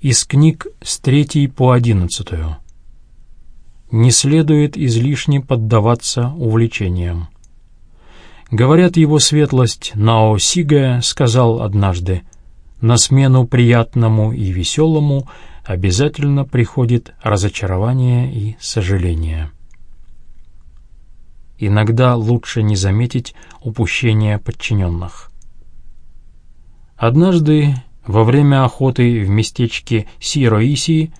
Из книг с третьей по одиннадцатую. Не следует излишне поддаваться увлечениям. Говорят, его светлость Нао Сига сказал однажды, «На смену приятному и веселому обязательно приходит разочарование и сожаление». Иногда лучше не заметить упущения подчиненных. Однажды, во время охоты в местечке Сироиси,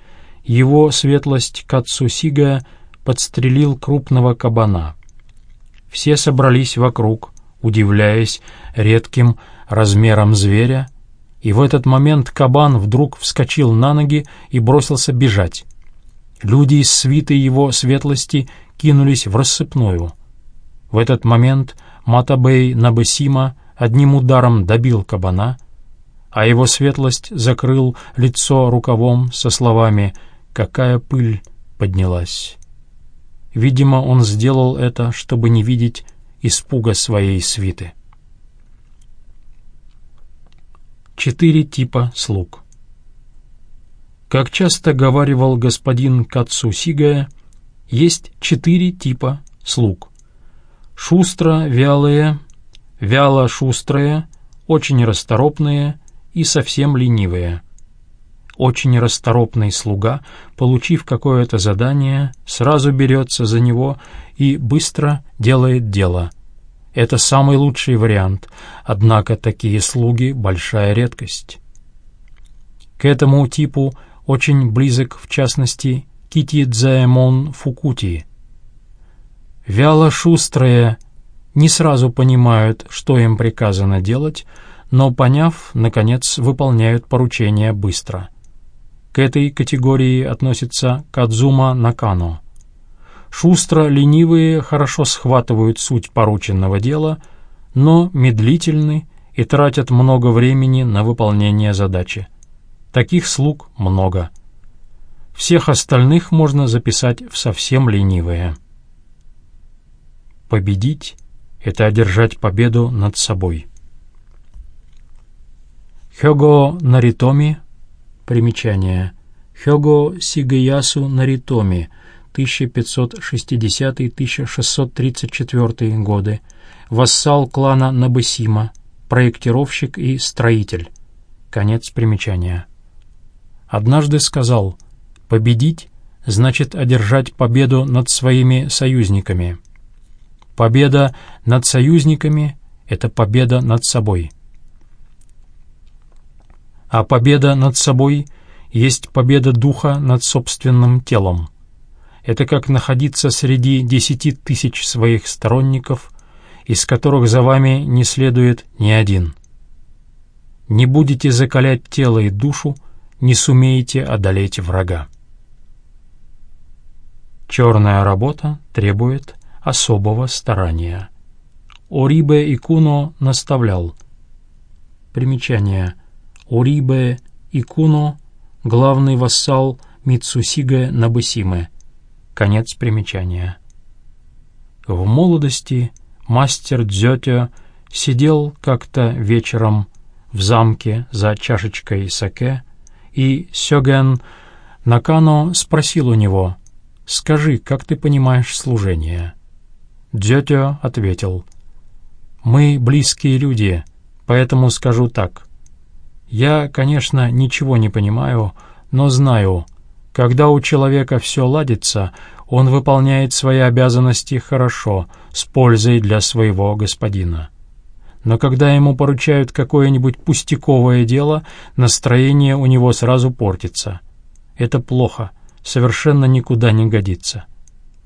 его светлость Кацусига подстрелил крупного кабана. Все собрались вокруг, удивляясь редким размером зверя, и в этот момент кабан вдруг вскочил на ноги и бросился бежать. Люди из свиты его светлости кинулись в рассыпную. В этот момент Матабей Набесима одним ударом добил кабана, а его светлость закрыл лицо рукавом со словами «Какая пыль поднялась!» Видимо, он сделал это, чтобы не видеть испуга своей свиты. Четыре типа слуг Как часто говаривал господин Кацусига, есть четыре типа слуг. Шустро-вялые, вяло-шустрые, очень расторопные и совсем ленивые – очень расторопный слуга, получив какое-то задание, сразу берется за него и быстро делает дело. Это самый лучший вариант, однако такие слуги — большая редкость. К этому типу очень близок, в частности, Кити Дзаэмон Фукути. Вяло шустрые не сразу понимают, что им приказано делать, но, поняв, наконец, выполняют поручение быстро — к этой категории относится Кадзума Накано. Шустро ленивые хорошо схватывают суть порученного дела, но медлительны и тратят много времени на выполнение задачи. Таких слуг много. Всех остальных можно записать в совсем ленивые. Победить — это одержать победу над собой. Хёго Наритоми Примечание. Хёго Сигаясу Наритоми, 1560-1634 годы, вассал клана Набысима, проектировщик и строитель. Конец примечания. Однажды сказал, «Победить значит одержать победу над своими союзниками. Победа над союзниками — это победа над собой» а победа над собой есть победа духа над собственным телом. Это как находиться среди десяти тысяч своих сторонников, из которых за вами не следует ни один. Не будете закалять тело и душу, не сумеете одолеть врага. Черная работа требует особого старания. Орибе Икуно наставлял. Примечание – Урибе Икуно, главный вассал Мицусиге Набысимы. Конец примечания. В молодости мастер Дзётё сидел как-то вечером в замке за чашечкой саке, и Сёген Накано спросил у него, «Скажи, как ты понимаешь служение?» Дзётё ответил, «Мы близкие люди, поэтому скажу так. Я, конечно, ничего не понимаю, но знаю, когда у человека все ладится, он выполняет свои обязанности хорошо, с пользой для своего господина. Но когда ему поручают какое-нибудь пустяковое дело, настроение у него сразу портится. Это плохо, совершенно никуда не годится.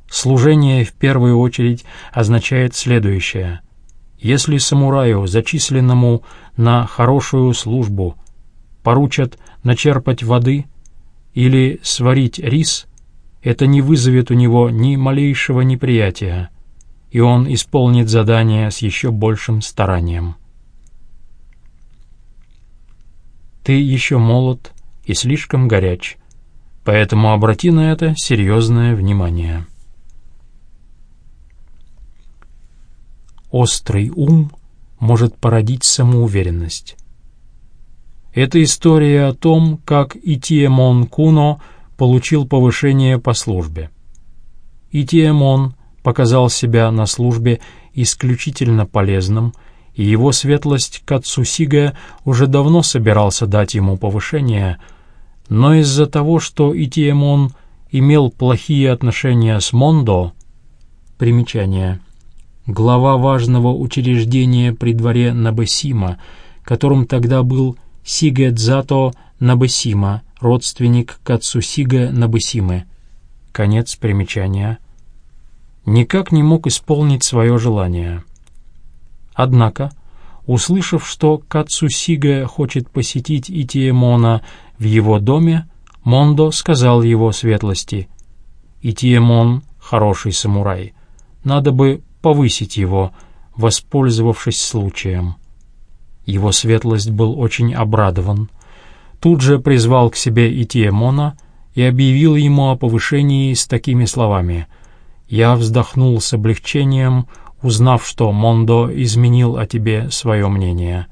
Служение в первую очередь означает следующее — если самураю, зачисленному на хорошую службу, поручат начерпать воды или сварить рис, это не вызовет у него ни малейшего неприятия, и он исполнит задание с еще большим старанием. Ты еще молод и слишком горяч, поэтому обрати на это серьезное внимание. Острый ум может породить самоуверенность. Это история о том, как Итиемон Куно получил повышение по службе. Итиемон показал себя на службе исключительно полезным, и его светлость Кацусига уже давно собирался дать ему повышение, но из-за того, что Итиемон имел плохие отношения с Мондо, примечание, глава важного учреждения при дворе Набесима, которым тогда был Сигедзато Набесима, родственник Кацусига Набесимы. Конец примечания. Никак не мог исполнить свое желание. Однако, услышав, что Кацусига хочет посетить Итиемона в его доме, Мондо сказал его светлости, «Итиемон — хороший самурай. Надо бы повысить его, воспользовавшись случаем». Его светлость был очень обрадован. Тут же призвал к себе Итиемона и объявил ему о повышении с такими словами. «Я вздохнул с облегчением, узнав, что Мондо изменил о тебе свое мнение.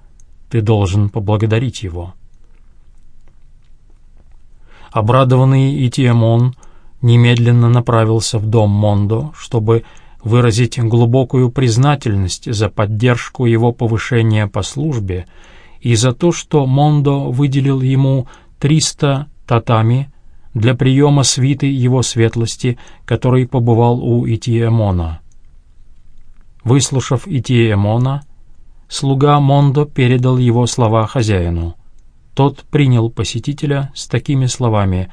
Ты должен поблагодарить его». Обрадованный Итиемон немедленно направился в дом Мондо, чтобы выразить глубокую признательность за поддержку его повышения по службе и за то, что Мондо выделил ему 300 татами для приема свиты его светлости, который побывал у Итиэмона. Выслушав Итиэмона, слуга Мондо передал его слова хозяину. Тот принял посетителя с такими словами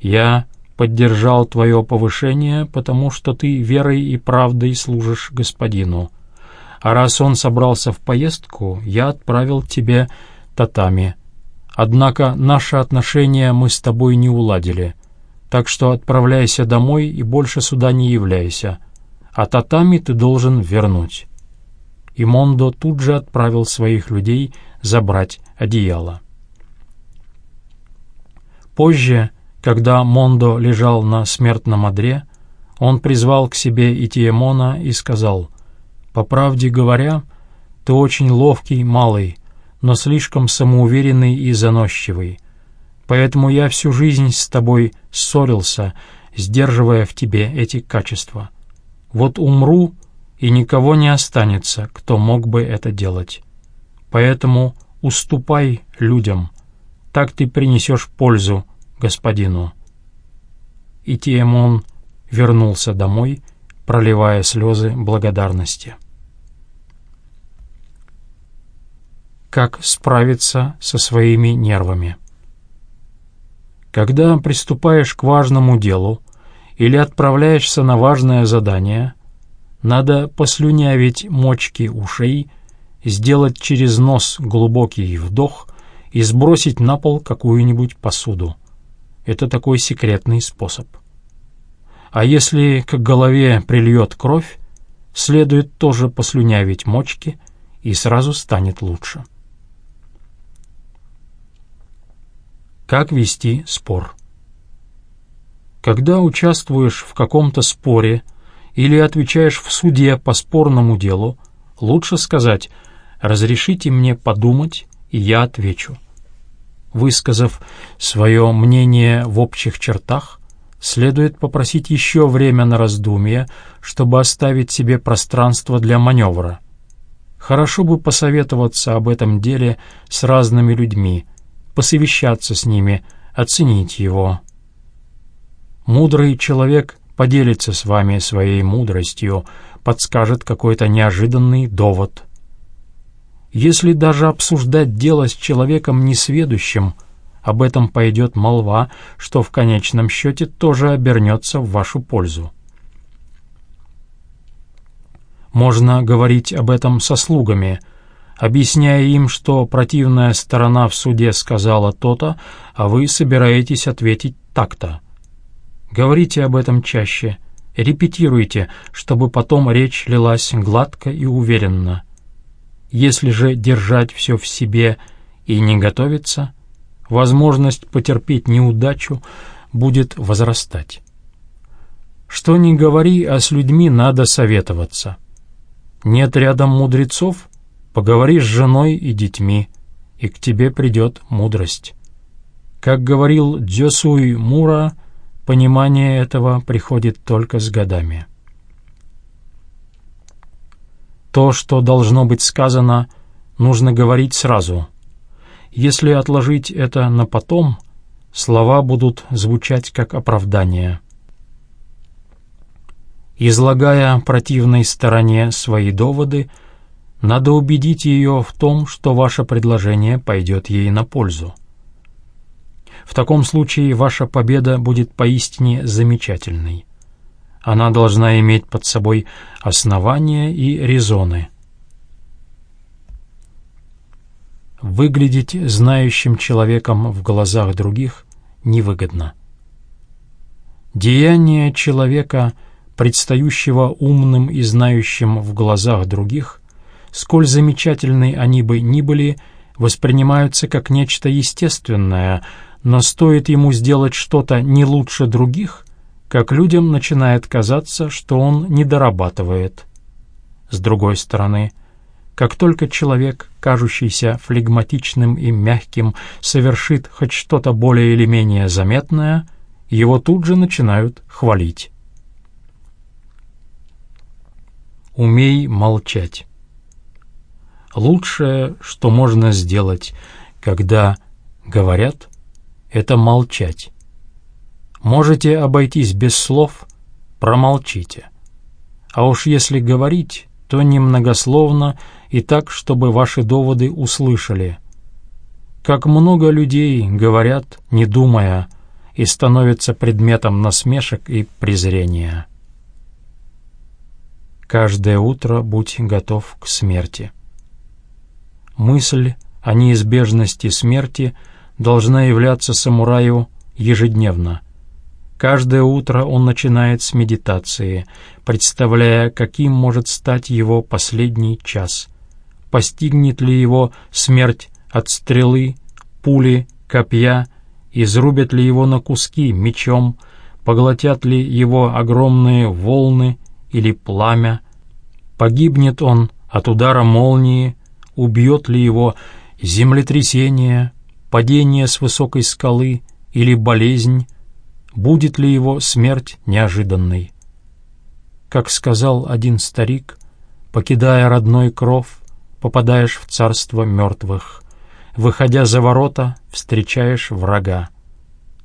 «Я поддержал твое повышение, потому что ты верой и правдой служишь господину. А раз он собрался в поездку, я отправил тебе татами. Однако наши отношения мы с тобой не уладили, так что отправляйся домой и больше сюда не являйся, а татами ты должен вернуть». И Мондо тут же отправил своих людей забрать одеяло. Позже когда Мондо лежал на смертном одре, он призвал к себе Итиемона и сказал, «По правде говоря, ты очень ловкий, малый, но слишком самоуверенный и заносчивый. Поэтому я всю жизнь с тобой ссорился, сдерживая в тебе эти качества. Вот умру, и никого не останется, кто мог бы это делать. Поэтому уступай людям, так ты принесешь пользу господину. И Тиемон вернулся домой, проливая слезы благодарности. Как справиться со своими нервами? Когда приступаешь к важному делу или отправляешься на важное задание, надо послюнявить мочки ушей, сделать через нос глубокий вдох и сбросить на пол какую-нибудь посуду. Это такой секретный способ. А если к голове прильет кровь, следует тоже послюнявить мочки, и сразу станет лучше. Как вести спор? Когда участвуешь в каком-то споре или отвечаешь в суде по спорному делу, лучше сказать «разрешите мне подумать, и я отвечу». Высказав свое мнение в общих чертах, следует попросить еще время на раздумье, чтобы оставить себе пространство для маневра. Хорошо бы посоветоваться об этом деле с разными людьми, посовещаться с ними, оценить его. Мудрый человек поделится с вами своей мудростью, подскажет какой-то неожиданный довод — если даже обсуждать дело с человеком несведущим, об этом пойдет молва, что в конечном счете тоже обернется в вашу пользу. Можно говорить об этом со слугами, объясняя им, что противная сторона в суде сказала то-то, а вы собираетесь ответить так-то. Говорите об этом чаще, репетируйте, чтобы потом речь лилась гладко и уверенно. Если же держать все в себе и не готовиться, возможность потерпеть неудачу будет возрастать. Что ни говори, а с людьми надо советоваться. Нет рядом мудрецов, поговори с женой и детьми. и к тебе придет мудрость. Как говорил Дзёсуй Мура, понимание этого приходит только с годами. То, что должно быть сказано, нужно говорить сразу. Если отложить это на потом, слова будут звучать как оправдание. Излагая противной стороне свои доводы, надо убедить ее в том, что ваше предложение пойдет ей на пользу. В таком случае ваша победа будет поистине замечательной. Она должна иметь под собой основания и резоны. Выглядеть знающим человеком в глазах других невыгодно. Деяния человека, предстающего умным и знающим в глазах других, сколь замечательны они бы ни были, воспринимаются как нечто естественное, но стоит ему сделать что-то не лучше других, как людям начинает казаться, что он не дорабатывает. С другой стороны, как только человек, кажущийся флегматичным и мягким, совершит хоть что-то более или менее заметное, его тут же начинают хвалить. Умей молчать. Лучшее, что можно сделать, когда говорят, это молчать. Можете обойтись без слов, промолчите. А уж если говорить, то немногословно и так, чтобы ваши доводы услышали. Как много людей говорят, не думая, и становятся предметом насмешек и презрения. Каждое утро будь готов к смерти. Мысль о неизбежности смерти должна являться самураю ежедневно. Каждое утро он начинает с медитации, представляя, каким может стать его последний час. Постигнет ли его смерть от стрелы, пули, копья, изрубят ли его на куски мечом, поглотят ли его огромные волны или пламя, погибнет он от удара молнии, убьет ли его землетрясение, падение с высокой скалы или болезнь, будет ли его смерть неожиданной. Как сказал один старик, покидая родной кров, попадаешь в царство мертвых. Выходя за ворота, встречаешь врага.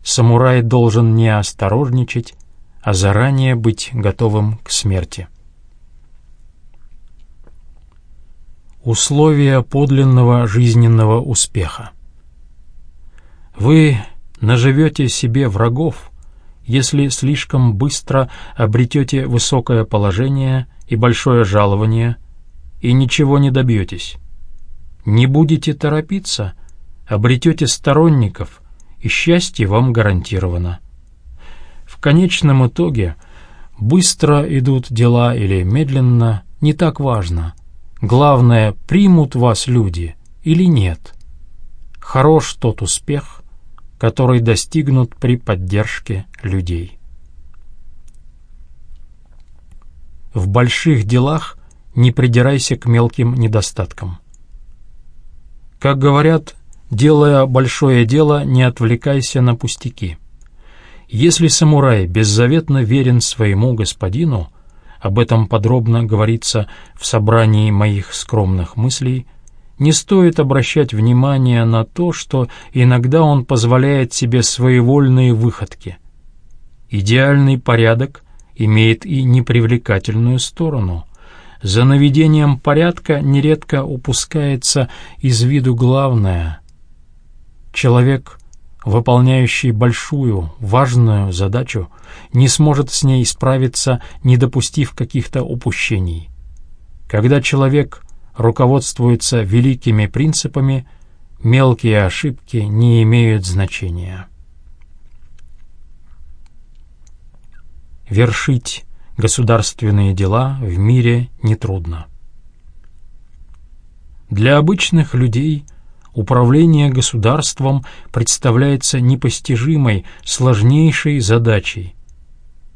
Самурай должен не осторожничать, а заранее быть готовым к смерти. Условия подлинного жизненного успеха. Вы наживете себе врагов, если слишком быстро обретете высокое положение и большое жалование, и ничего не добьетесь. Не будете торопиться, обретете сторонников, и счастье вам гарантировано. В конечном итоге, быстро идут дела или медленно, не так важно — Главное, примут вас люди или нет. Хорош тот успех, который достигнут при поддержке людей. В больших делах не придирайся к мелким недостаткам. Как говорят, делая большое дело, не отвлекайся на пустяки. Если самурай беззаветно верен своему господину, об этом подробно говорится в собрании моих скромных мыслей, не стоит обращать внимание на то, что иногда он позволяет себе своевольные выходки. Идеальный порядок имеет и непривлекательную сторону. За наведением порядка нередко упускается из виду главное. Человек выполняющий большую, важную задачу, не сможет с ней справиться, не допустив каких-то упущений. Когда человек руководствуется великими принципами, мелкие ошибки не имеют значения. Вершить государственные дела в мире нетрудно. Для обычных людей – управление государством представляется непостижимой, сложнейшей задачей.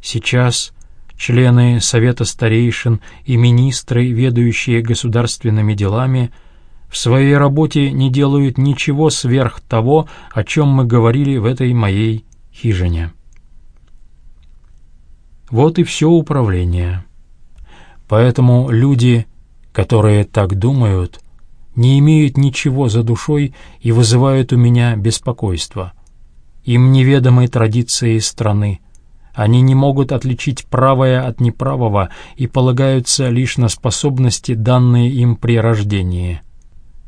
Сейчас члены Совета старейшин и министры, ведающие государственными делами, в своей работе не делают ничего сверх того, о чем мы говорили в этой моей хижине. Вот и все управление. Поэтому люди, которые так думают, не имеют ничего за душой и вызывают у меня беспокойство. Им неведомы традиции страны. Они не могут отличить правое от неправого и полагаются лишь на способности, данные им при рождении.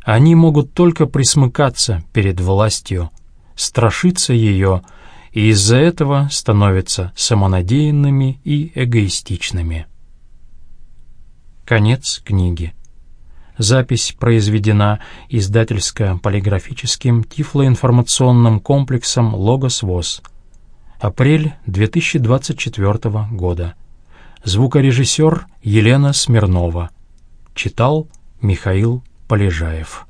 Они могут только присмыкаться перед властью, страшиться ее, и из-за этого становятся самонадеянными и эгоистичными. Конец книги. Запись произведена издательско-полиграфическим тифлоинформационным комплексом «Логос ВОЗ». Апрель 2024 года. Звукорежиссер Елена Смирнова. Читал Михаил Полежаев.